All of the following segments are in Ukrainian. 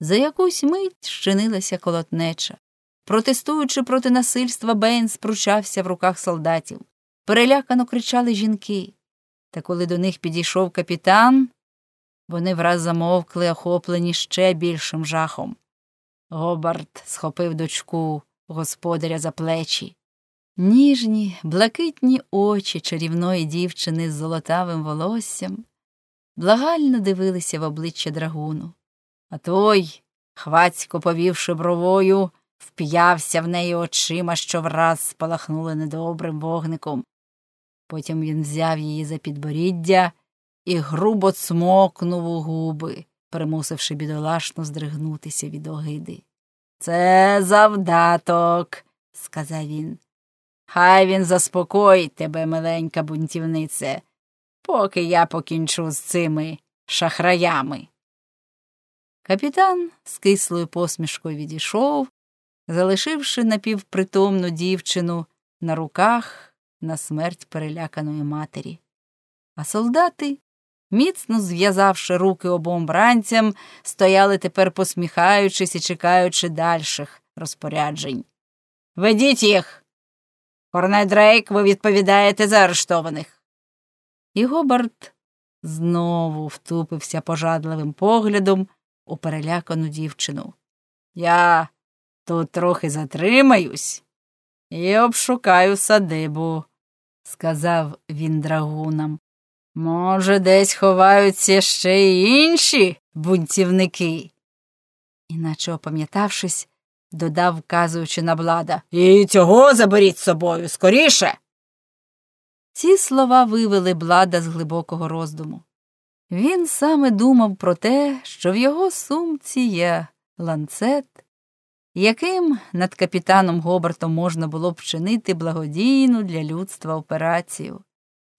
За якусь мить щинилася колотнеча. Протестуючи проти насильства, Бейн спручався в руках солдатів. Перелякано кричали жінки. Та коли до них підійшов капітан, вони враз замовкли, охоплені ще більшим жахом. Гобарт схопив дочку господаря за плечі. Ніжні, блакитні очі чарівної дівчини з золотавим волоссям благально дивилися в обличчя драгуну, а той, хвацько повівши бровою, вп'явся в неї очима, що враз спалахнули недобрим вогником. Потім він взяв її за підборіддя і грубо цмокнув у губи, примусивши бідолашно здригнутися від огиди. Це завдаток, сказав він. Хай він заспокоїть тебе, миленька бунтівнице, поки я покінчу з цими шахраями. Капітан з кислою посмішкою відійшов, залишивши напівпритомну дівчину на руках на смерть переляканої матері. А солдати, міцно зв'язавши руки обом бранцям, стояли тепер посміхаючись і чекаючи дальших розпоряджень. Ведіть їх. Корней Дрейк, ви відповідаєте за арештованих. І Гобарт знову втупився пожадливим поглядом у перелякану дівчину. Я тут трохи затримаюсь і обшукаю садибу, сказав він драгунам. Може, десь ховаються ще й інші бунтівники. Іначе, опам'ятавшись, додав, вказуючи на блада. І цього заберіть з собою скоріше. Ці слова вивели блада з глибокого роздуму. Він саме думав про те, що в його сумці є ланцет, яким над капітаном Гобартом можна було б вчинити благодійну для людства операцію.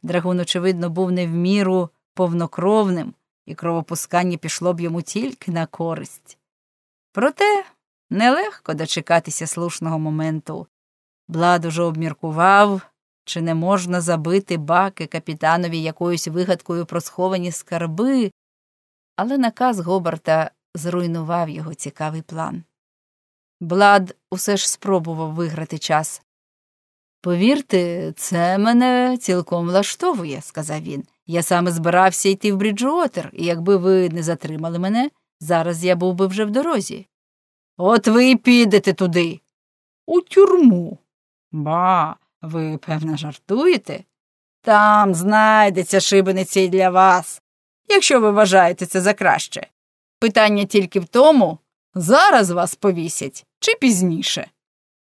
Драгун, очевидно, був не в міру повнокровним, і кровопускання пішло б йому тільки на користь. Проте нелегко дочекатися слушного моменту. Блад уже обміркував, чи не можна забити баки капітанові якоюсь вигадкою про сховані скарби, але наказ Гобарта зруйнував його цікавий план. Блад усе ж спробував виграти час. Повірте, це мене цілком влаштовує, сказав він. Я саме збирався йти в Бріджуотер, і якби ви не затримали мене, зараз я був би вже в дорозі. От ви й підете туди. У тюрму. Ба, ви, певно, жартуєте? Там знайдеться шибениці й для вас, якщо ви вважаєте це за краще. Питання тільки в тому, зараз вас повісять чи пізніше.